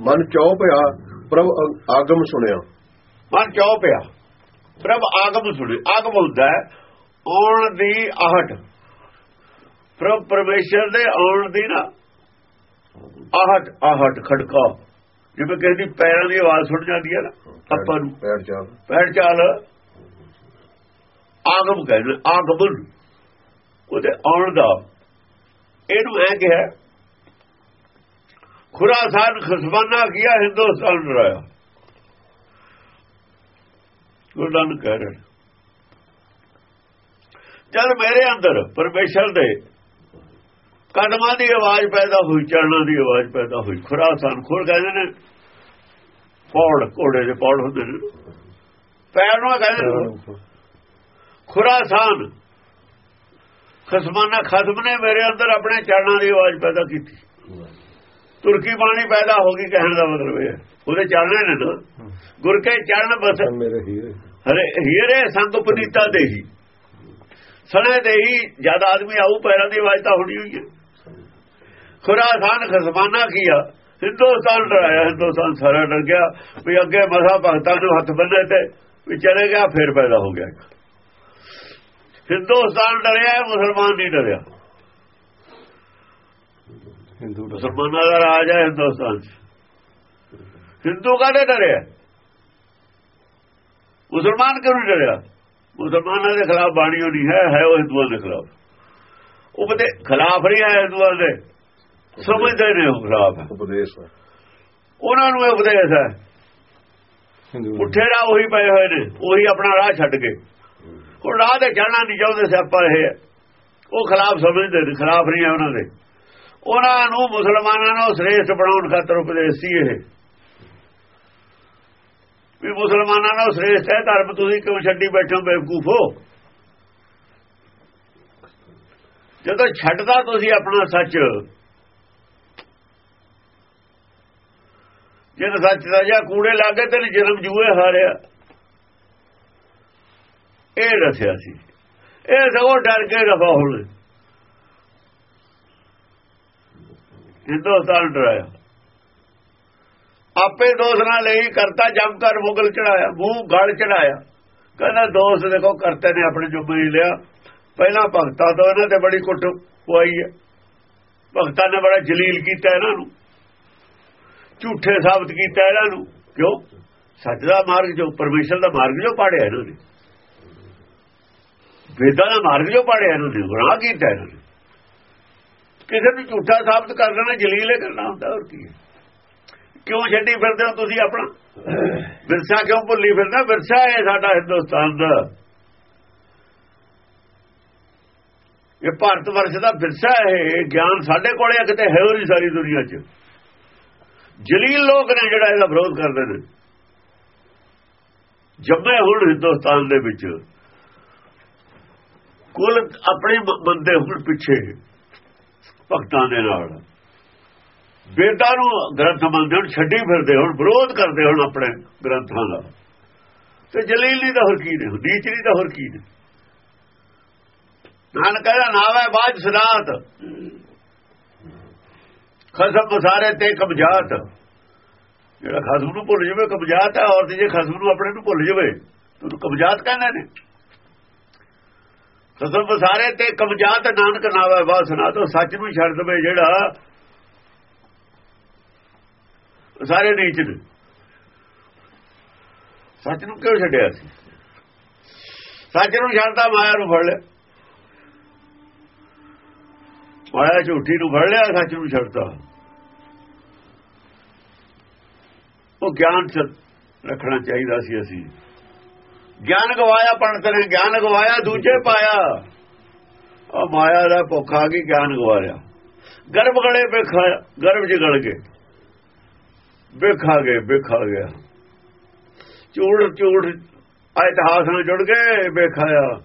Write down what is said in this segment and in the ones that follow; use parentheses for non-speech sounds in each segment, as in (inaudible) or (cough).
ਮਨ ਚੌ ਪਿਆ ਪ੍ਰਭ ਆਗਮ ਸੁਣਿਆ। ਮਨ ਚੌ ਪਿਆ। ਪ੍ਰਭ ਆਗਮ ਸੁਣੇ ਆਗਮ ਹੁੰਦਾ ਹੈ ਆਉਣ ਦੀ ਆਹਟ। ਪ੍ਰਭ ਪਰਮੇਸ਼ਰ ਦੇ ਆਉਣ ਦੀ ਨਾ ਆਹਟ ਆਹਟ ਖੜਕਾ। ਜਿਵੇਂ ਕਿਸੇ ਦੀ ਪੈਰਾਂ ਦੀ ਆਵਾਜ਼ ਸੁਣ ਜਾਂਦੀ ਹੈ ਨਾ ਆਪਾਂ ਨੂੰ। ਪੈਰ ਚਾਲ। ਪੈਰ ਚਾਲ। ਆਗਮ ਕਹਿੰਦੇ ਆਗਮਨ। ਉਹਦੇ ਆਉਣ ਦਾ। ਇਹਨੂੰ ਐ ਕਿਹਾ ਖੁਰਾਸਾਨ ਖਸਮਾਨਾ ਕੀਆ ਹਿੰਦੁਸਤਾਨ ਡਰਾਇਆ ਗੁਰਦਾਨ ਕਹਿ ਰਹੇ। ਜਦ ਮੇਰੇ ਅੰਦਰ ਪਰਮੇਸ਼ਰ ਦੇ ਕਦਮਾਂ ਦੀ ਆਵਾਜ਼ ਪੈਦਾ ਹੋਈ ਚਰਨਾਂ ਦੀ ਆਵਾਜ਼ ਪੈਦਾ ਹੋਈ। ਖੁਰਾਸਾਨ ਖੁਰ ਕਹਿੰਦੇ ਨੇ ਪੌੜ ਘੋੜੇ ਦੇ ਪੌੜ ਹੁੰਦੇ ਨੇ। ਪੈਰ ਨੂੰ ਕਹਿੰਦੇ ਨੇ। ਖੁਰਾਸਾਨ ਖਸਮਾਨਾ ਖਸਮ ਨੇ ਮੇਰੇ ਅੰਦਰ ਆਪਣੇ ਚਰਨਾਂ ਦੀ ਆਵਾਜ਼ ਪੈਦਾ ਕੀਤੀ। ਤੁਰਕੀ ਬਾਣੀ ਪੈਦਾ ਹੋ ਗਈ ਕਹਿਣ ਦਾ ਮਤਲਬ ਇਹ ਉਹਦੇ ਚਰਨਾਂ ਨੇ ਨਾ। ਗੁਰ ਕੇ ਚਰਨ ਬਸ। ਮੇਰੇ ਹੀਰੇ। ਹਰੇ ਹੀਰੇ ਸੰਗ ਪੁਨੀਤਾ ਦੇਹੀ। ਸਣੇ ਦੇਹੀ ਜਦ ਆਦਮੀ ਆਊ ਪੈਰਾਂ ਦੀ ਆਵਾਜ਼ ਤਾਂ ਹੋਣੀ ਹੋਈ ਹੈ। ਖੁਰਾਸਾਨ ਖਸਮਾਨਾ ਕੀਆ। ਹਿੰਦੁਸਤਾਨ ਡਰਾਇਆ ਹਿੰਦੁਸਤਾਨ ਸਾਰਾ ਡਰ ਗਿਆ। ਵੀ ਅੱਗੇ ਮਸਾ ਭਗਤਾਂ ਨੂੰ ਹੱਥ ਬੰਨੇ ਤੇ ਵੀ ਚਲੇ ਗਿਆ ਫੇਰ ਪੈਦਾ ਹੋ ਗਿਆ ਹਿੰਦੁਸਤਾਨ ਡਰਿਆ ਮੁਸਲਮਾਨ ਨਹੀਂ ਡਰਿਆ। ਹਿੰਦੂ ਮੁਸਲਮਾਨਾਂ ਦਾ ਰਾਜ ਹੈ ਹਿੰਦੁਸਤਾਨ 'ਚ। ਹਿੰਦੂ ਕਾਹਦੇ ਡਰਿਆ ਮੁਸਲਮਾਨ ਕਿਉਂ ਨਹੀਂ ਡਰਿਆ? ਮੁਸਲਮਾਨਾਂ ਦੇ ਖਿਲਾਫ ਬਾਣੀ ਨਹੀਂ ਹੈ ਹੈ ਉਹ ਹਿੰਦੂਆਂ ਦੇ ਖਿਲਾਫ। ਉਹ ਬਤੇ ਖਿਲਾਫ ਨਹੀਂ ਹੈ ਹਿੰਦੂਆਂ ਦੇ। ਸਮਝਦੇ ਨੇ ਉਹ ਖਿਲਾਫ। ਹੈ। ਉਪਦੇਸ਼ ਉਹਨਾਂ ਨੂੰ ਇਹ ਉਪਦੇਸ਼ ਹੈ। ਹਿੰਦੂ ਉੱਠੇ ਰਾਹ ਉਹੀ ਪਏ ਹੋਏ ਨੇ ਉਹੀ ਆਪਣਾ ਰਾਹ ਛੱਡ ਕੇ। ਹੁਣ ਰਾਹ ਤੇ ਚੜਨਾ ਨਹੀਂ ਚਾਹੁੰਦੇ ਸਿਆਪਾ ਇਹ। ਉਹ ਖਿਲਾਫ ਸਮਝਦੇ ਨੇ ਖਿਲਾਫ ਨਹੀਂ ਹੈ ਉਹਨਾਂ ਦੇ। ਉਹਨਾਂ ਨੂੰ ਮੁਸਲਮਾਨਾਂ ਨੂੰ ਸ੍ਰੇਸ਼ਟ ਬਣਾਉਣ ਖਾਤਰ ਉਪਦੇਸ਼ ਸੀ ਇਹ। ਵੀ ਮੁਸਲਮਾਨਾਂ ਨੂੰ ਸ੍ਰੇਸ਼ਟ ਹੈ, ਧਰਮ ਤੁਸੀਂ ਕਿਉਂ ਛੱਡੀ ਬੈਠੋ ਬੇਵਕੂਫੋ ਜਦੋਂ ਛੱਡਦਾ ਤੁਸੀਂ ਆਪਣਾ ਸੱਚ ਜਦ ਸੱਚ ਦਾ ਜਾਂ ਕੂੜੇ ਲਾਗੇ ਤੇ ਜਨਮ ਜੂਏ ਹਾਰਿਆ। ਇਹ ਰਸਿਆ ਸੀ। ਇਹ ਸਗੋਂ ਡਰ ਕੇ ਰਫਾ ਹੁਣ ਹਿੰਦੁਸਤਾਨ ਡਰਾਇਆ। ਆਪੇ ਦੋਸ ਨਾਲ ਲਈ ਕਰਤਾ ਜਮ ਕਰ ਮੁਗਲ ਚੜਾਇਆ, ਮੂੰਹ ਗਲ ਚੜਾਇਆ। ਕਹਿੰਦਾ ਦੋਸਤ ਦੇਖੋ, ਕਰਤੇ ਨੇ ਆਪਣੇ ਜੁਮੇ ਹੀ ਲਿਆ। ਪਹਿਲਾਂ ਭਗਤਾਂ ਤੋਂ ਇਹਨਾਂ ਤੇ ਬੜੀ ਕੁੱਟ ਪਵਾਈ ਹੈ। ਭਗਤਾਂ ਨੇ ਬੜਾ ਜਲੀਲ ਕੀਤਾ ਇਹਨਾਂ ਨੂੰ। ਝੂਠੇ ਸਾਬਤ ਕੀਤਾ ਇਹਨਾਂ ਨੂੰ। ਕਿਉਂ? ਸੱਚ ਦਾ ਮਾਰਗ ਜੋ, ਪਰਮੇਸ਼ਰ ਦਾ ਮਾਰਗ ਜੋ ਪਾੜਿਆ ਇਹਨਾਂ ਨੇ। ਵੇਦਾਂ ਦਾ ਮਾਰਗ ਜੋ ਪਾੜਿਆ ਇਹਨਾਂ ਨੇ, ਗੁਨਾਹ ਕੀਤਾ ਇਹਨਾਂ ਨੇ। ਕਿਸੇ ਨੂੰ ਝੂਠਾ ਸਾਬਤ ਕਰ ਦੇਣਾ ਜਲੀਲ ਹੀ ਕਰਨਾ ਹੁੰਦਾ, ਹੋਰ ਕੀ ਹੈ? ਕਿਉਂ ਛੱਡੀ ਫਿਰਦੇ ਹੋ ਤੁਸੀਂ ਆਪਣਾ? ਵਿਰਸਾ ਕਿਉਂ ਭੁੱਲੀ ਫਿਰਦਾ ਵਿਰਸਾ ਹੈ ਸਾਡਾ ਹਿੰਦੁਸਤਾਨ ਦਾ। ਇਹ ਭਾਰਤ ਵਰਸ਼ ਦਾ ਵਿਰਸਾ ਹੈ ਗਿਆਨ ਸਾਡੇ ਕੋਲੇ ਕਿਤੇ ਹੈ ਹੋਰੀ ਸਾਰੀ ਦੁਨੀਆ 'ਚ। ਜਲੀਲ ਲੋਕ ਨੇ ਜਿਹੜਾ ਇਹਦਾ ਵਿਰੋਧ ਕਰਦੇ ਨੇ। ਜੰਮੇ ਹੁਣ ਹਿੰਦੁਸਤਾਨ ਦੇ ਵਿੱਚ। ਕੁੱਲ ਆਪਣੇ ਬੰਦੇ ਹੁਣ ਪਿੱਛੇ। ਭਗਤਾਂ ਦੇ ਨਾਲ। ਵੇਦਾਂ ਨੂੰ ਗ੍ਰੰਥ ਮੰਨਦੇ ਹੁਣ, ਛੱਡੀ ਫਿਰਦੇ ਹੁਣ, ਵਿਰੋਧ ਕਰਦੇ ਹੁਣ ਆਪਣੇ ਗ੍ਰੰਥਾਂ ਦਾ। ਤੇ ਜਲੀਲ ਦਾ ਹੋਰ ਕੀ ਨੇ? ਨੀਚ ਦਾ ਹੋਰ ਕੀ ਨੇ? ਨਾਨਕ ਕਹਿੰਦਾ ਨਾਵੇ ਬਾਜ ਸਨਾਤ ਖਸਮ ਸਾਰੇ ਤੇ ਕਬਜਾਤ। ਜਿਹੜਾ ਖਸਮ ਨੂੰ ਭੁੱਲ ਜਾਵੇ, ਕਬਜਾਤ ਹੈ ਔਰ ਜੇ ਖਸਮ ਨੂੰ ਆਪਣੇ ਨੂੰ ਭੁੱਲ ਜਾਵੇ, ਤੂੰ ਕਬਜਾਤ ਕਹਿੰਦੇ ਨੇ। ਖਸਮ ਵਸਾਰੇ ਤੇ ਕਮਜ਼ਾਤ ਨਾਨਕ ਨਾਵੇ ਬਾਜ ਸਨਾਤ ਉਹ ਸੱਚ ਨੂੰ ਛੱਡ ਦਵੇ ਜਿਹੜਾ ਸਾਰੇ ਨੀਚ ਨੇ ਸੱਚ ਨੂੰ ਕਿਉਂ ਛੱਡਿਆ ਸੀ? ਸੱਚ ਨੂੰ ਛੱਡਦਾ ਮਾਇਆ ਨੂੰ ਫੜ ਲਿਆ। ਮਾਇਆ ਝੂਠੀ ਨੂੰ ਫੜ ਲਿਆ, ਸੱਚ ਨੂੰ ਛੱਡਦਾ। ਉਹ ਗਿਆਨ ਚ ਰੱਖਣਾ ਚਾਹੀਦਾ ਸੀ ਅਸੀਂ। ਗਿਆਨ ਗਵਾਇਆ ਪੰਡਤ ਨੇ ਗਿਆਨ ਗਵਾਇਆ, ਦੂਜੇ ਪਾਇਆ। ਉਹ ਮਾਇਆ ਦਾ ਭੁੱਖ ਆ ਗਈ, ਗਿਆਨ ਗਵਾਇਆ। ਗਰਭ ਗਲੇ ਵੇਖਾ ਗਰਭ ਚ ਗਲ ਗਏ। ਵੇਖਾ ਗਏ ਵੇਖਾ ਗਿਆ। ਝੂੜ ਝੂੜ ਇਤਿਹਾਸ ਨਾਲ ਜੁੜ ਗਏ ਵੇਖਾਇਆ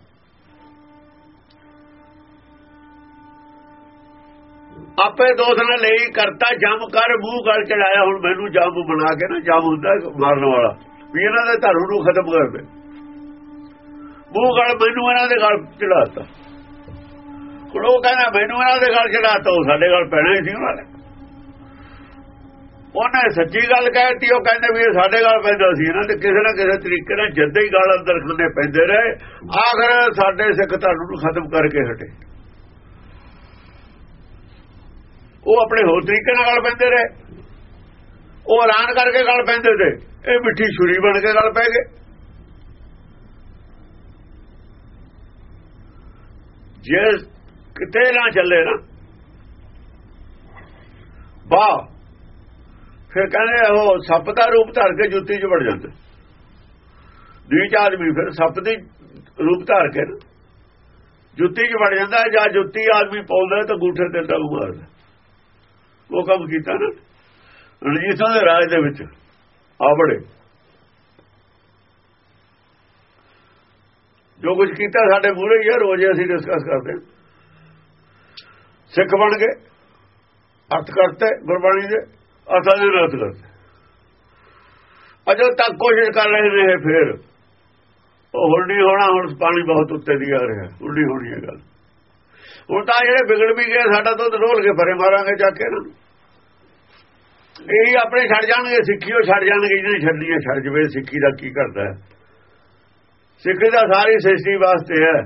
ਆਪੇ ਦੋਸ ਨਾਲ ਲਈ, ਕਰਤਾ ਜੰਮ ਕਰ, ਮੂੰਹ ਗਲ ਚੜਾਇਆ। ਹੁਣ ਮੈਨੂੰ ਜੰਮ ਬਣਾ ਕੇ ਨਾ, ਜੰਮ ਹੁੰਦਾ ਮਾਰਨ ਵਾਲਾ। ਵੀ ਇਹਨਾਂ ਦੇ ਧਰਮ ਨੂੰ ਖਤਮ ਕਰ ਦੇ। ਮੂੰਹ ਗਲ ਮੈਨੂੰ ਇਹਨਾਂ ਦੇ ਗਲ ਚੜਾਤਾ। ਹੁਣ ਉਹ ਕਹਿੰਦਾ, ਮੈਨੂੰ ਇਹਨਾਂ ਦੇ ਗਲ ਚੜਾਤਾ, ਉਹ ਸਾਡੇ ਗਲ ਪੈਣਾ ਹੀ ਸੀ ਉਹਨਾਂ ਨੇ। ਉਹਨੇ ਸੱਚੀ ਗੱਲ ਕਹਿਤੀ, ਉਹ ਕਹਿੰਦੇ ਵੀ ਇਹ ਸਾਡੇ ਗੱਲ ਪੈਂਦਾ ਸੀ। ਇਹਨਾਂ ਦੇ ਕਿਸੇ ਨਾ ਕਿਸੇ ਤਰੀਕੇ ਨਾਲ ਜਦ ਹੀ ਗੱਲ ਅੰਦਰ ਖੰਦੇ ਪੈਂਦੇ ਰਹੇ, ਆਖਰ ਸਾਡੇ ਸਿੱਖ ਧਰਮ ਨੂੰ ਖਤਮ ਕਰਕੇ ਹਟੇ। ਉਹ ਆਪਣੇ ਹੋਰ ਤਰੀਕੇ ਨਾਲ ਗੱਲ ਪੈਂਦੇ ਰਹੇ। ਉਹ ਐਲਾਨ ਕਰਕੇ ਗੱਲ ਪੈਂਦੇ ਤੇ, ਇਹ ਮਿੱਠੀ ਛੁਰੀ ਬਣ ਕੇ ਗੱਲ ਪੈ ਗਏ। ਜੇ ਕਿਤੇ ਨਾ ਚੱਲੇ ਨਾ। ਵਾਹ। ਫਿਰ ਕਹਿੰਦੇ ਉਹ ਸੱਪ ਦਾ ਰੂਪ ਧਾਰ ਕੇ ਜੁੱਤੀ 'ਚ ਵੜ ਜਾਂਦਾ। ਨੀਚ ਆਦਮੀ ਫਿਰ ਸੱਪ ਦੀ ਰੂਪ ਧਾਰ ਕੇ ਨਾ। ਜੁੱਤੀ 'ਚ ਵੜ ਜਾਂਦਾ ਜਾਂ ਜੁੱਤੀ ਆਦਮੀ ਪਾਉਂਦਾ ਤਾਂ ਗੂਠੇ ਤੇ ਡੰਗ ਮਾਰਦਾ। ਉਹ ਕੰਮ ਕੀਤਾ ਨਾ। ਰਣਜੀਤ ਸਿੰਘ ਦੇ ਰਾਜ ਦੇ ਵਿੱਚ ਆਵੜੇ ਜੋ ਕੁਝ ਕੀਤਾ ਸਾਡੇ ਮੂਹਰੇ ਹੀ ਆ, ਰੋਜ਼ ਅਸੀਂ ਡਿਸਕਸ ਕਰਦੇ ਸਿੱਖ ਬਣ ਗਏ ਅਰਥ ਕਰਤੇ ਗੁਰਬਾਣੀ ਦੇ ਅਸਾਂ ਦੇ ਅਰਥ ਕਰਤੇ। ਅਜੋ ਤੱਕ ਕੋਸ਼ਿਸ਼ ਕਰ ਰਹੇ ਨੇ ਫਿਰ। ਉਹ ਹੁਣ ਨਹੀਂ ਹੋਣਾ, ਹੁਣ ਪਾਣੀ ਬਹੁਤ ਉੱਤੇ ਦੀ ਆ ਰਿਹਾ ਹੁਣ ਨਹੀਂ ਹੋਣੀ ਹੈ ਗੱਲ। ਹੁਣ ਤਾਂ ਜਿਹੜੇ ਵਿਗੜ ਵੀ ਗਏ ਸਾਡਾ ਦੁੱਧ ਰੋਲ ਕੇ ਫਰੇ ਮਾਰਾਂਗੇ ਜਾ ਕੇ ਨਾ। ਇਹੀ ਆਪਣੇ ਛੱਡ ਜਾਣਗੇ, ਸਿੱਖੀ ਉਹ ਛੱਡ ਜਾਣਗੇ, ਜਿਹਨੇ ਛੱਡੀ ਹੈ, ਛੱਡ ਜਵੇ, ਸਿੱਖੀ ਦਾ ਕੀ ਕਰਦਾ ਹੈ? ਸਿੱਖੀ ਦਾ ਸਾਰੀ ਸ੍ਰਿਸ਼ਟੀ ਵਾਸਤੇ ਹੈ।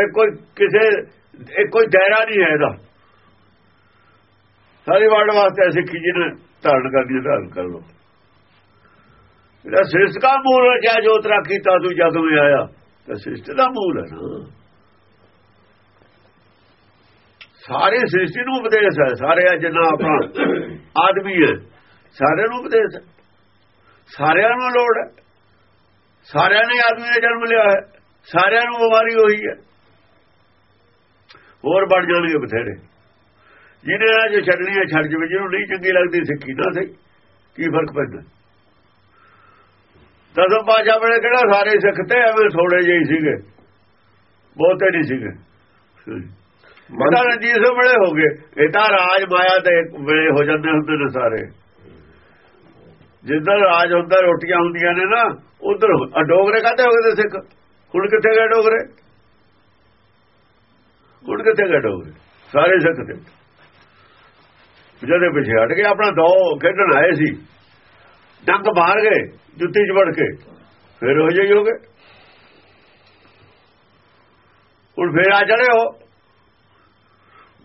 ਇਹ ਕੋਈ ਕਿਸੇ ਇਹ ਕੋਈ ਦਾਇਰਾ ਨਹੀਂ ਹੈ ਇਹਦਾ। ਸਾਰੀ ਵਰਡ ਵਾਸਤੇ ਸਿੱਖੀ ਜਿਹਨੇ ਧਾਰਨ ਕਰਦੀ ਧਾਰਨ ਕਰ ਲੋ ਇਹਦਾ ਸ੍ਰਿਸ਼ਟ ਦਾ ਮੂਲ ਹੈ ਜਾਂ ਜੋਤ ਰੱਖੀ ਤਾਂ ਤੂੰ ਵਿੱਚ ਆਇਆ ਤਾਂ ਸ੍ਰਿਸ਼ਟ ਦਾ ਮੂਲ ਹੈ ਨਾ। ਸਾਰੇ ਸ੍ਰਿਸ਼ਟੀ ਨੂੰ ਉਪਦੇਸ਼ ਹੈ ਸਾਰੇ ਜਿੰਨਾ ਆਪਣਾ (coughs) ਆਦਮੀ ਹੈ ਸਾਰਿਆਂ ਨੂੰ ਉਪਦੇਸ਼ ਹੈ। ਸਾਰਿਆਂ ਨੂੰ ਲੋੜ ਹੈ। ਸਾਰਿਆਂ ਨੇ ਆਦਮੀ ਨੇ ਜਨਮ ਲਿਆ ਹੈ। ਸਾਰਿਆਂ ਨੂੰ ਬਿਮਾਰੀ ਹੋਈ ਹੈ। ਹੋਰ ਬਣ ਜਾਣਗੇ ਬਥੇਰੇ। ਜਿਹਨੇ ਆ ਜੋ ਛੱਡਣੀ ਹੈ ਛੱਡ ਜਵੇ। ਜਿਹਨੂੰ ਨਹੀਂ ਚੰਗੀ ਲੱਗਦੀ ਸਿੱਖੀ ਨਾ ਸਹੀ। ਕੀ ਫ਼ਰਕ ਪੈਂਦਾ? ਦਸਮ ਪਾਸ਼ਾ ਵੇਲੇ ਕਿਹੜਾ ਸਾਰੇ ਸਿੱਖ ਤੇ ਐਵੇਂ ਥੋੜੇ ਜਿਹੇ ਸੀਗੇ। ਬਹੁਤੇ ਨਹੀਂ ਸੀਗੇ। ਮਨ ਰਣਜੀਤ ਸਿੰਘ ਵੇਲੇ ਹੋ ਗਏ। ਇਹ ਤਾਂ ਰਾਜ ਮਾਇਆ ਦੇ ਵੇਲੇ ਹੋ ਜਾਂਦੇ ਹੁੰਦੇ ਨੇ ਸਾਰੇ। ਜਿੱਦਾਂ ਰਾਜ ਹੁੰਦਾ, ਰੋਟੀਆਂ ਹੁੰਦੀਆਂ ਨੇ ਨਾ, ਉਧਰ ਡੋਗਰੇ ਕਾਹਤੇ ਹੋ ਗਏ ਤੇ ਸਿੱਖ? ਹੁਣ ਕਿੱਥੇ ਗਏ ਡੋਗਰੇ? ਹੁਣ ਕਿੱਥੇ ਗਏ ਡੋਗਰੇ? ਸਾਰੇ ਸਿੱਖ ਤੇ। ਜਿਹਦੇ ਪਿੱਛੇ ਹਟ ਕੇ ਆਪਣਾ ਦੋ ਖੇਡਣ ਆਏ ਸੀ। ਡੰਗ ਮਾਰ ਗਏ, ਜੁੱਤੀ 'ਚ ਵੜ ਕੇ। ਫਿਰ ਹੋ ਜਾਈ ਹੋਗੇ ਹੁਣ ਫੇਰ ਆ ਚੜੇ ਹੋ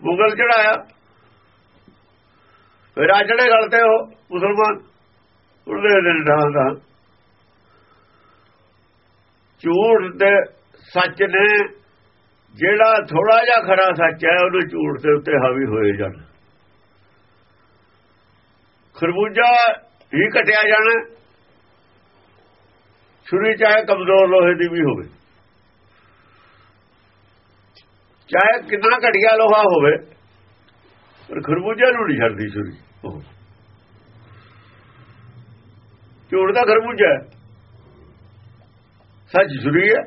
ਮੁਗਲ ਚੜਾਇਆ ਫਿਰ ਆ ਚੜੇ ਗਲਤੇ ਹੋ ਮੁਸਲਮਾਨ। ਉਹਦੇ ਦਿਨ ਢਾਂਦਾ ਝੂਠ ਤੇ ਸੱਚ ਨੇ, ਜਿਹੜਾ ਥੋੜਾ ਜਿਹਾ ਖਰਾ ਸੱਚ ਹੈ, ਉਹਨੂੰ ਝੂਠ ਦੇ ਉੱਤੇ ਹਾਵੀ ਹੋਏ ਜਾਣ। ਖਰਬੂਜਾ ਹੀ ਕਟਿਆ ਜਾਣਾ ਛੁਰੀ ਚਾਹੇ ਕਮਜ਼ੋਰ ਲੋਹੇ ਦੀ ਵੀ ਹੋਵੇ। ਚਾਹੇ ਕਿੰਨਾ ਘਟਿਆ ਲੋਹਾ ਹੋਵੇ, ਪਰ ਖਰਬੂਜਾ ਨੂੰ ਨਹੀਂ ਛੱਡਦੀ ਛੁਰੀ। ਝੂਠ ਦਾ ਖਰਬੂਜਾ ਸੱਚ ਛੁਰੀ ਹੈ।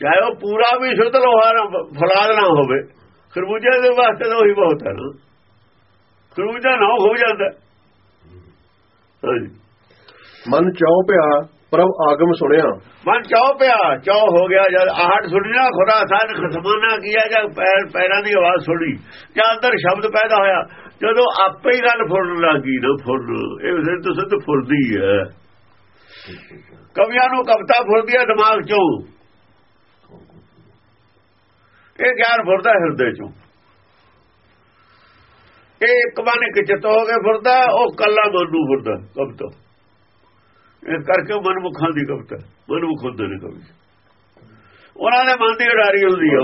ਚਾਹੇ ਉਹ ਪੂਰਾ ਵੀ ਸ਼ੁੱਧ ਲੋਹਾ ਨਾ ਫਲਾਦ ਨਾ ਹੋਵੇ ਖਰਬੂਜੇ ਦੇ ਵਾਸਤੇ ਤਾਂ ਉਹੀ ਬਹੁਤ ਹੈ ਨਾ। ਖਰਬੂਜਾ ਨਾ ਹੋ ਜਾਂਦਾ। ਮਨ ਚਾਉ ਪਿਆ ਪ੍ਰਭ ਆਗਮ ਸੁਣਿਆ। ਮਨ ਚਾਉ ਪਿਆ ਚਾਉ ਹੋ ਗਿਆ ਜਦ ਆਹਟ ਸੁਣਿਆ ਖੁਦਾ ਸਾਨ ਖਸਮਾਨਾ ਕੀਆ ਜਦ ਪੈਰ ਪੈਰਾਂ ਦੀ ਆਵਾਜ਼ ਸੁਣੀ ਜਾਂ ਅੰਦਰ ਸ਼ਬਦ ਪੈਦਾ ਹੋਇਆ ਜਦੋਂ ਆਪੇ ਹੀ ਗੱਲ ਫੁੱਲਣ ਲੱਗੀ ਨਾ ਫੁੱਲ ਇਹ ਸਿੱਧ ਤੋਂ ਸਿੱਧ ਫੁੱਲਦੀ ਹੈ ਕਵੀਆਂ ਨੂੰ ਕਵਿਤਾ ਫੁੱਲਦੀ ਹੈ ਦਿਮਾਗ ਚੋਂ। ਇਹ ਗਿਆਨ ਫੁਰਦਾ ਹਿਰਦੇ ਚੋਂ। ਇਹ ਇੱਕ ਬਾਨੇ ਕਿਚਤ ਹੋ ਕੇ ਫੁਰਦਾ ਉਹ ਕੱਲਾ ਮਨ ਫੁਰਦਾ ਕਵਿਤਾ। ਇਸ ਕਰਕੇ ਮਨਮੁਖਾਂ ਦੀ ਕਵਿਤਾ ਮਨਮੁਖ ਹੁੰਦੇ ਨੇ ਕਵੀ। ਉਹਨਾਂ ਦੇ ਮਨ ਦੀ ਉਡਾਰੀ ਹੁੰਦੀ ਆ।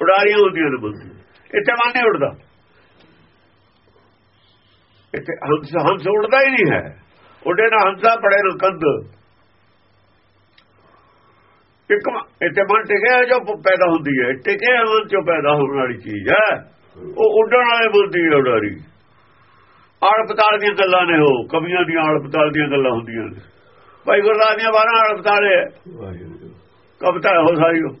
ਉਡਾਰੀਆਂ ਹੁੰਦੀਆਂ ਨੇ ਮਨ ਇੱਥੇ ਮਨ ਨਹੀਂ ਉੜਦਾ ਇੱਥੇ ਹੰਸ ਹੰਸ ਉੜਦਾ ਹੀ ਨਹੀਂ ਹੈ। ਉੱਡੇ ਨਾਲ ਹੰਸਾ ਪੜੇ ਨਾ ਕੰਦ ਇੱਕ ਇੱਥੇ ਮਨ ਟਿਕਿਆ ਜੋ ਪੈਦਾ ਹੁੰਦੀ ਹੈ। ਟਿਕਿਆ ਮਨ ਚੋਂ ਪੈਦਾ ਹੋਣ ਵਾਲੀ ਚੀਜ਼ ਹੈ। ਉਹ ਉੱਡਣ ਵਾਲੇ ਬੁੱਧੀ ਹੈ ਉਡਾਰੀ। ਆੜ ਪਤਾਲ ਦੀਆਂ ਗੱਲਾਂ ਨੇ ਉਹ। ਕਵੀਆਂ ਦੀਆਂ ਆੜ ਪਤਾਲ ਦੀਆਂ ਗੱਲਾਂ ਹੁੰਦੀਆਂ ਨੇ। ਭਾਈ ਗੁਰਦਾਸ ਦੀਆਂ 12 ਆੜ ਪਤਾਲੇ ਕਵਿਤਾ ਹੋ ਸਾਰੀ। ਉਹ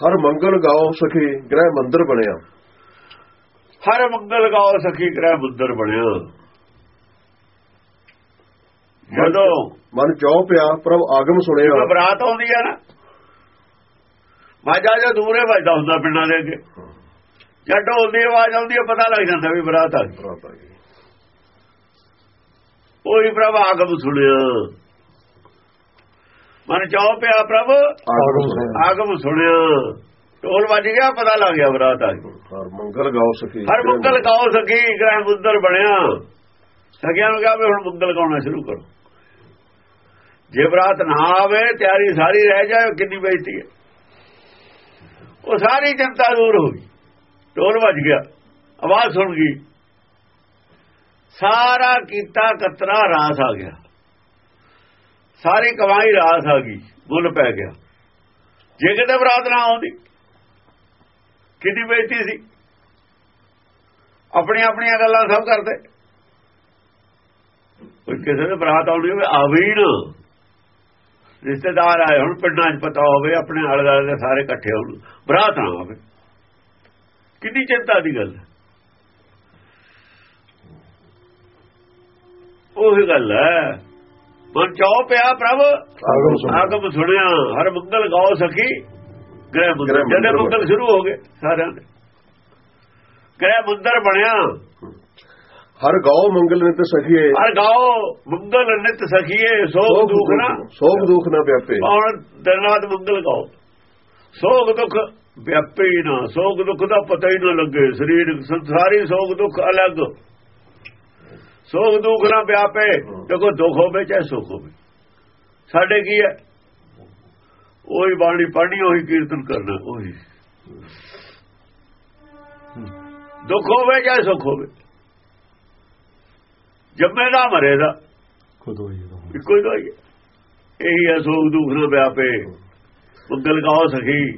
ਹਰ ਮੰਗਲ ਗਾਓ ਸਖੀ ਗ੍ਰਹਿ ਮੰਦਰ ਬਣਿਆ। ਹਰ ਮੰਗਲ ਗਾਓ ਸਖੀ ਗ੍ਰਹਿ ਮੰਦਰ ਬਣਿਆ ਜਦੋਂ ਮਨ ਚਾਉ ਪਿਆ ਪ੍ਰਭ ਆਗਮ ਸੁਣਿਆ। ਜਦੋਂ ਬਰਾਤ ਆਉਂਦੀ ਹੈ ਨਾ ਮਾਜਾ ਜਾਂ ਦੂਰੇ ਵੱਜਦਾ ਹੁੰਦਾ ਪਿੰਡਾਂ ਦੇ ਅੱਗੇ। ਜਦ ਢੋਲ ਦੀ ਆਵਾਜ਼ ਆਉਂਦੀ ਹੈ ਪਤਾ ਲੱਗ ਜਾਂਦਾ ਵੀ ਬਰਾਤ ਆ ਗਈ। ਆ ਉਹੀ ਪ੍ਰਭ ਆਗਮ ਸੁਣਿਆ ਮਨ ਚਾਹ ਪਿਆ ਪ੍ਰਭ ਆਗਮ ਸੁਣਿਆ। ਢੋਲ ਵੱਜ ਗਿਆ ਪਤਾ ਲੱਗ ਗਿਆ ਬਰਾਤ ਆ ਗਈ। ਹਰ ਮੰਗਲ ਗਾਓ ਸਖੀ ਹਰ ਮੰਗਲ ਗਾਓ ਸਕੀ ਗ੍ਰਹਿ ਮੁੰਦਰ ਬਣਿਆ। ਸਕਿਆਂ ਨੂੰ ਕਿਹਾ ਵੀ ਹੁਣ ਮੰਗਲ ਗਾਉਣਾ ਸ਼ੁਰੂ ਕਰੋ। ਜੇ ਬਰਾਤ ਨਾ ਆਵੇ ਤਿਆਰੀ ਸਾਰੀ ਰਹਿ ਜਾਏ ਕਿੰਨੀ ਬੇਇੱਜ਼ਤੀ ਹੈ। ਉਹ ਸਾਰੀ ਚਿੰਤਾ ਦੂਰ ਹੋ ਗਈ। ਢੋਲ ਵੱਜ ਗਿਆ। ਆਵਾਜ਼ ਸੁਣ ਗਈ। ਸਾਰਾ ਕੀਤਾ ਕਤਰਾ ਰਾਸ ਆ ਗਿਆ। ਸਾਰੀ ਕਮਾਈ ਰਾਸ ਆ ਗਈ। ਮੁੱਲ ਪੈ ਗਿਆ। ਜੇ ਕਿਤੇ ਬਰਾਤ ਨਾ ਆਉਂਦੀ ਕਿੰਨੀ ਬੇਇੱਜ਼ਤੀ ਸੀ? ਆਪਣੀਆਂ ਆਪਣੀਆਂ ਗੱਲਾਂ ਸਭ ਕਰਦੇ। ਕੋਈ ਕਿਸੇ ਦੇ ਬਰਾਤ ਆਉਣੀ ਹੋਵੇ ਆਵੇ ਹੀ ਨਾ ਰਿਸ਼ਤੇਦਾਰ ਆਏ ਹੁਣ ਪਿੰਡਾਂ 'ਚ ਪਤਾ ਹੋਵੇ ਆਪਣੇ ਆਲੇ ਦੁਆਲੇ ਦੇ ਸਾਰੇ ਇਕੱਠੇ ਹੋਣ। ਬਰਾਤ ਨਾ ਆਵੇ ਕਿੰਨੀ ਚਿੰਤਾ ਦੀ ਗੱਲ ਹੈ। ਉਹੀ ਗੱਲ ਹੈ। ਮਨ ਚਾਹ ਪਿਆ ਪ੍ਰਭ। ਆਗਮ ਸੁਣਿਆ। ਹਰ ਮੰਗਲ ਗਾਓ ਸਖੀ। ਗ੍ਰਹਿ ਮੰਦਰ ਮੰਦਰ ਜਦ ਮੰਗਲ ਸ਼ੁਰੂ ਹੋ ਗਏ ਸਾਰਿਆਂ ਦੇ। ਗ੍ਰਹਿ ਮੰਦਰ ਬਣਿਆ। ਹਰ ਗਾਓ ਮੰਗਲ ਨਿਤ ਸਖੀਏ। ਹਰ ਗਾਓ ਮੰਗਲ ਨਿਤ ਸਖੀਏ ਸੋਗ ਦੁਖ ਨਾ। ਸੋਗ ਦੁਖ ਨਾ ਵਿਆਪੇ। ਦਿਨ ਰਾਤ ਮੰਗਲ ਗਾਓ ਸੋਗ ਦੁਖ ਵਿਆਪੇ ਨਾ। ਸੋਗ ਦੁਖ ਦਾ ਪਤਾ ਹੀ ਨਾ ਲੱਗੇ। ਸਰੀਰ ਸੰਸਾਰੀ ਸੋਗ ਦੁਖ ਅਲੱਗ। ਸੋਗ ਦੁਖ ਨਾ ਵਿਆਪੇ। ਦੇਖੋ ਦੁੱਖ ਹੋਵੇ ਚਾਹੇ ਸੁਖ ਹੋਵੇ। ਸਾਡੇ ਕੀ ਹੈ? ਉਹੀ ਬਾਣੀ ਪੜ੍ਹਨੀ ਉਹੀ ਕੀਰਤਨ ਕਰਨਾ। ਉਹੀ। ਦੁੱਖ ਹੋਵੇ ਚਾਹੇ ਸੁਖ ਹੋਵੇ ਜੰਮੇ ਦਾ ਮਰੇ ਦਾ ਖੁਦ ਹੋਈ ਇਹਦਾ। ਇੱਕੋ ਹੀ ਦਵਾਈ ਹੈ। ਇਹੀ ਹੈ ਸੋਗ ਦੁੱਖ ਨਾ ਵਿਆਪੇ। ਮੰਗਲ ਗਾਓ ਸਖੀ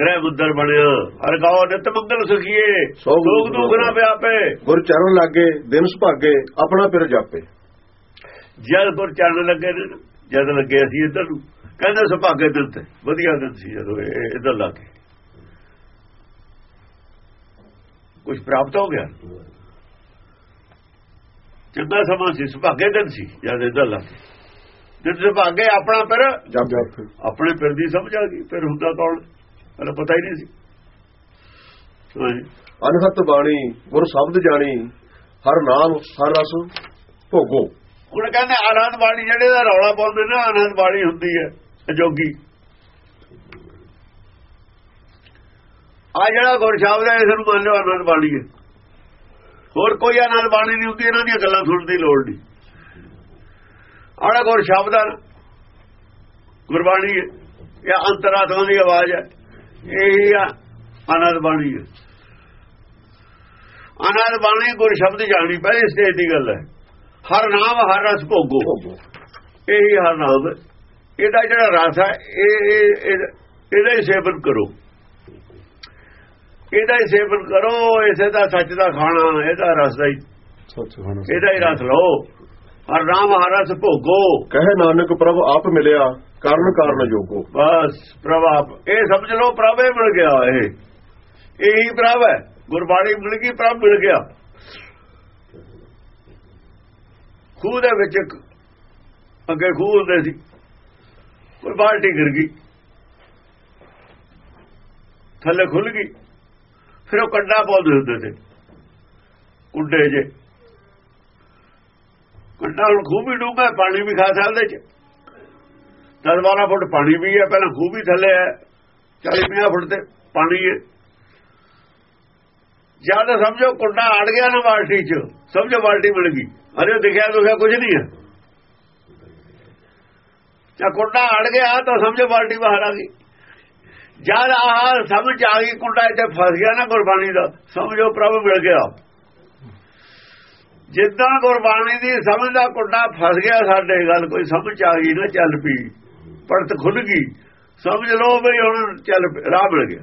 ਗ੍ਰਹਿ ਮੁੰਦਰ ਬਣਿਆ। ਹਰ ਗਾਓ ਨਿਤ ਮੰਗਲ ਸਖੀਏ। ਸੋਗ ਦੁੱਖ ਨਾ ਵਿਆਪੇ। ਗੁਰ ਚਰਨ ਲਾਗੇ ਦਿਨ ਸੁਭਾਗੇ ਆਪਣਾ ਫਿਰ ਜਾਪੇ। ਜਦ ਗੁਰ ਚੜਨ ਲੱਗੇ ਨੇ ਨਾ, ਜਦ ਲੱਗੇ ਅਸੀਂ ਇੱਧਰ ਨੂੰ। ਕਹਿੰਦੇ ਸੁਭਾਗੇ ਦਿਨ ਤੇ। ਵਧੀਆ ਦਿਨ ਸੀ ਜਦੋਂ ਇਹ ਇੱਧਰ ਲੱਗੇ ਕੁਝ ਪ੍ਰਾਪਤ ਹੋ ਗਿਆ? ਚੰਗਾ ਸਮਾਂ ਸੀ ਸੁਭਾਗੇ ਦਿਨ ਸੀ ਜਦ ਇੱਧਰ ਲੱਗੇ ਜਦ ਸੁਭਾਗੇ ਆਪਣਾ ਜਾਪੇ ਆਪਣੇ ਫਿਰ ਦੀ ਸਮਝ ਆ ਗਈ ਫਿਰ ਹੁੰਦਾ ਕੌਣ? ਮੈਨੂੰ ਪਤਾ ਹੀ ਨਹੀਂ ਸੀ। ਅਨਹਤ ਬਾਣੀ ਗੁਰ ਸ਼ਬਦ ਜਾਣੀ ਹਰ ਨਾਮ ਹਰ ਰਸ ਭੋਗੋ। ਹੁਣ ਕਹਿੰਦੇ ਆਨੰਦ ਬਾਣੀ ਜਿਹੜੇ ਦਾ ਰੌਲਾ ਪਾਉਂਦੇ ਨੇ ਆਨੰਦ ਬਾਣੀ ਹੁੰਦੀ ਹੈ। ਜੋਗੀ। ਆ ਜਿਹੜਾ ਗੁਰ ਸ਼ਬਦ ਹੈ ਇਸ ਨੂੰ ਮੰਨ ਲਓ ਆਨੰਦ ਬਾਣੀ ਹੈ ਹੋਰ ਕੋਈ ਆਨੰਦ ਬਾਣੀ ਨਹੀਂ ਹੁੰਦੀ ਇਹਨਾਂ ਦੀਆਂ ਗੱਲਾਂ ਸੁਣਨ ਦੀ ਲੋੜ ਨਹੀਂ। ਆੜਾ ਗੁਰ ਸ਼ਬਦ ਹੈ ਗੁਰਬਾਣੀ ਹੈ ਇਹ ਅੰਤਰਾਤਮਾ ਦੀ ਆਵਾਜ਼ ਹੈ ਇਹੀ ਆ ਆਨੰਦ ਬਾਣੀ ਹੈ ਆਨੰਦ ਬਾਣੀ ਗੁਰ ਸ਼ਬਦ ਜਾਣੀ ਪਹਿਲੀ ਸਟੇਜ ਦੀ ਗੱਲ ਹੈ। ਹਰ ਨਾਮ ਹਰ ਰਸ ਭੋਗੋ। ਇਹੀ ਹਰ ਨਾਮ ਹੈ। ਇਹਦਾ ਜਿਹੜਾ ਰਸ ਹੈ ਇਹ ਇਹ- ਇਹ- ਇਹਦਾ ਹੀ ਸੇਵਨ ਕਰੋ। ਇਹਦਾ ਹੀ ਸੇਵਨ ਕਰੋ ਇਸੇ ਦਾ ਸੱਚ ਦਾ ਖਾਣਾ ਇਹਦਾ ਰਸ ਦਾ ਹੀ ਸੱਚ ਖਾਣਾ। ਇਹਦਾ ਹੀ ਰਸ ਲਓ। ਹਰ ਨਾਮ ਹਰ ਰਸ ਭੋਗੋ। ਕਹੇ ਨਾਨਕ ਪ੍ਰਭ ਆਪ ਮਿਲਿਆ ਕਾਰਨ ਕਾਰਨ ਜੋਗੋ। ਬਸ ਪ੍ਰਭਾਵ ਇਹ ਸਮਝ ਲਓ ਪ੍ਰਭ ਹੀ ਮਿਲ ਗਿਆ ਇਹ। ਇਹੀ ਪ੍ਰਭ ਹੈ। ਗੁਰਬਾਣੀ ਮਿਲ ਗਈ ਪ੍ਰਭ ਮਿਲ ਗਿਆ। ਖੂਹ ਦੇ ਵਿੱਚ ਅੱਗੇ ਖੂਹ ਹੁੰਦੇ ਸੀ। ਕੋਈ ਬਾਲਟੀ ਗਿਰ ਗਈ। ਥੱਲੇ ਖੁੱਲ ਗਈ। ਫਿਰ ਉਹ ਕੰਡਾ ਪਾਉਂਦੇ ਹੁੰਦੇ ਸੀ। ਕੁੰਡੇ ਜੇ। ਕੰਡਾ ਹੁਣ ਖੂਹ ਵੀ ਡੂੰਘਾ ਪਾਣੀ ਵੀ ਖਾ ਸਕਦੇ ਚ 10 12 ਫੁੱਟ ਪਾਣੀ ਵੀ ਹੈ, ਪਹਿਲਾਂ ਖੂਹ ਵੀ ਥੱਲੇ ਹੈ। 40 50 ਫੁੱਟ ਤੇ ਪਾਣੀ ਹੈ। ਜਦ ਸਮਝੋ ਕੁੰਡਾ ਅੜ ਗਿਆ ਨਾ ਬਾਲਟੀ 'ਚ। ਸਮਝੋ ਬਾਲਟੀ ਮਿਲ ਗਈ। ਅਰੇ ਦਿਖਿਆ ਦੁਖਿਆ ਕੁਝ ਨਹੀਂ ਹੈ। ਜਾਂ ਕੁੰਡਾ ਅੜ ਗਿਆ ਤਾਂ ਸਮਝੋ ਬਾਲਟੀ ਬਾਹਰ ਆ ਗਈ। ਜਦ ਆਹ ਸਮਝ ਆ ਗਈ ਕੁੰਡਾ ਇੱਥੇ ਫਸ ਗਿਆ ਨਾ ਗੁਰਬਾਣੀ ਦਾ ਸਮਝੋ ਪ੍ਰਭੂ ਮਿਲ ਗਿਆ। ਜਿੱਦਾਂ ਗੁਰਬਾਣੀ ਦੀ ਸਮਝ ਦਾ ਕੁੰਡਾ ਫਸ ਗਿਆ ਸਾਡੇ ਗੱਲ ਕੋਈ ਸਮਝ ਆ ਗਈ ਨਾ ਚੱਲ ਪਈ। ਪੜਤ ਖੁੱਲ ਗਈ। ਸਮਝ ਲਓ ਵੀ ਹੁਣ ਚੱਲ ਰਾਹ ਮਿਲ ਗਿਆ।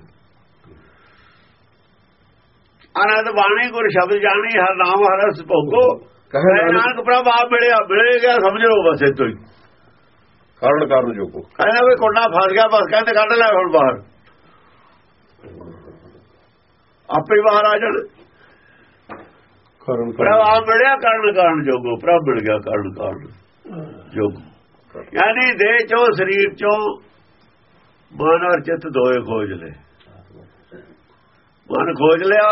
ਆਨੰਦ ਬਾਣੀ ਗੁਰ ਸ਼ਬਦ ਜਾਣੀ ਹਰ ਨਾਮ ਹਰ ਰਸ ਭੋਗੋ। ਕਹੇ ਨਾਨਕ ਪ੍ਰਭ ਆਪ ਮਿਲਿਆ ਮਿਲ ਗਿਆ ਸਮਝ ਬਸ ਇਤੋਂ ਹੀ। ਕਾਰਨ ਕਾਰਨ ਜੋਗੋ। ਕਹਿੰਦਾ ਵੀ ਕੁੰਡਾ ਫਸ ਗਿਆ ਬਸ ਕਹਿੰਦੇ ਕੱਢ ਲੈ ਹੁਣ ਬਾਹਰ। ਆਪੇ ਬਾਹਰ ਆ ਜਾਣ। ਕਾਰਨ। ਪ੍ਰਭ ਕਾਰਨ ਆਪ ਮਿਲਿਆ ਕਾਰਨ ਕਾਰਨ ਜੋਗੋ ਪ੍ਰਭ ਮਿਲ ਗਿਆ ਕਾਰਨ ਕਾਰਨ ਜੋਗ। ਯਾਨੀ ਦੇਹ ਚੋਂ ਸਰੀਰ ਚੋਂ ਮਨ ਔਰ ਚਿੱਤ ਦੋਏ ਖੋਜ ਲੈ ਮਨ ਖੋਜ ਲਿਆ।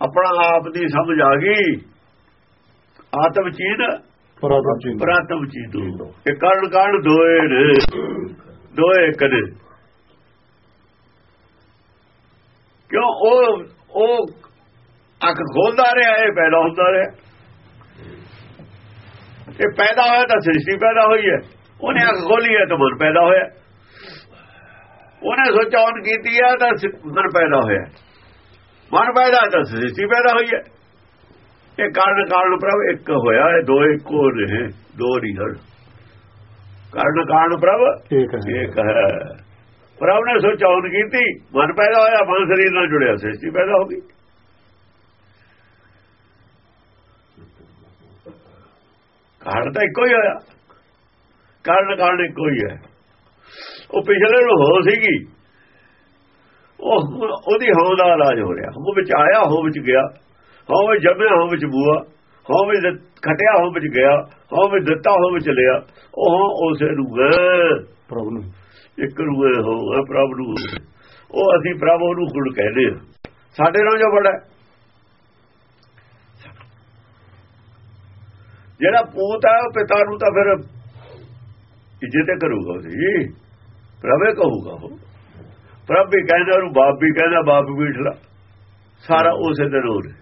ਆਪਣਾ ਆਪ ਦੀ ਸਮਝ ਆ ਗਈ। ਆਤਮ ਚੀਨ ਪਰਾਤਮ ਚੀਨੂ। ਇਹ ਕਾਰਨ ਕਾਰਨ ਦੋਏ ਨੇ। ਦੋਏ ਇੱਕ ਨੇ। ਕਿਉਂ? ਉਹ ਉਹ ਅੱਖ ਖੋਲਦਾ ਰਿਹਾ ਇਹ ਪੈਦਾ ਹੁੰਦਾ ਰਿਹਾ। ਇਹ ਪੈਦਾ ਹੋਇਆ ਤਾਂ ਸ੍ਰਿਸ਼ਟੀ ਪੈਦਾ ਹੋਈ ਹੈ। ਉਹਨੇ ਅੱਖ ਖੋਲੀ ਹੈ ਤਾਂ ਮਨ ਪੈਦਾ ਹੋਇਆ। ਉਹਨੇ ਸੋਚਾ ਕੀਤੀ ਹੈ ਤਾਂ ਮਨ ਪੈਦਾ ਹੋਇਆ। ਮਨ ਪੈਦਾ ਤਾਂ ਸ੍ਰਿਸ਼ਟੀ ਪੈਦਾ ਹੋਈ ਹੈ। ਇਹ ਕਾਰਨ ਕਾਰਨ ਪ੍ਰਭ ਇੱਕ ਹੋਇਆ ਇਹ ਦੋ ਇੱਕੋ ਨੇ ਦੋ ਨਹੀਂ ਹਨ ਕਾਰਨ ਕਾਰਨ ਪ੍ਰਭ? ਇੱਕ ਹੈ। ਇੱਕ ਹੈ। ਪ੍ਰਭ ਨੇ ਸੋਚਾ on ਕੀਤੀ ਮਨ ਪੈਦਾ ਹੋਇਆ ਮਨ ਸਰੀਰ ਨਾਲ ਜੁੜਿਆ ਸ੍ਰਿਸ਼ਟੀ ਪੈਦਾ ਹੋ ਗਈ। ਕਾਰਨ ਤਾਂ ਇੱਕੋ ਹੀ ਹੋਇਆ। ਕਾਰਨ ਕਾਰਨ ਇੱਕੋ ਹੀ ਹੈ। ਉਹ ਪਿਛਲੇ ਨੂੰ ਹੋ ਸੀਗੀ। ਉਹ ਉਹਦੀ ਹੋਂ ਦਾ ਇਲਾਜ ਹੋ ਰਿਹਾ। ਉਹ ਵਿੱਚ ਆਇਆ ਹੋ ਵਿੱਚ ਗਿਆ। ਹੋ ਵਿੱਚ ਜੰਮਿਆ ਹੋ ਵਿੱਚ ਬੂਆ ਹੋ ਵਿੱਚ ਦਿੱਤ- ਖਟਿਆ ਹੋ ਵਿੱਚ ਗਿਆ ਹੋ ਵਿੱਚ ਦਿੱਤਾ ਹੋ ਵਿੱਚ ਲਿਆ ਉਹ ਉਸੇ ਨੂੰ ਹੈ ਪ੍ਰਭੂ ਨੂੰ। ਇੱਕ ਰੂਏ ਹੋ ਹੈ ਪ੍ਰਭ ਨੂੰ। ਉਹ ਅਸੀਂ ਪ੍ਰਭ ਨੂੰ ਗੁਣ ਕਹਿੰਦੇ ਆ ਸਾਡੇ ਨਾਲ ਜੋ ਬੜਾ ਹੈ। ਜਿਹੜਾ ਪੂਤ ਹੈ ਉਹ ਪਿਤਾ ਨੂੰ ਤਾਂ ਫਿਰ ਇੱਜ਼ਤ ਕਰੂਗਾ ਜੀ ਪ੍ਰਭੇ ਕਹੂਗਾ ਉਹ। ਪ੍ਰਭ ਵੀ ਕਹਿੰਦਾ ਉਹਨੂੰ ਬਾਪ ਵੀ ਕਹਿੰਦਾ ਬਾਪ ਵੀ ਠਲਾ ਸਾਰਾ ਉਸੇ ਦਿਨ ਹੋ ਰਿਹਾ।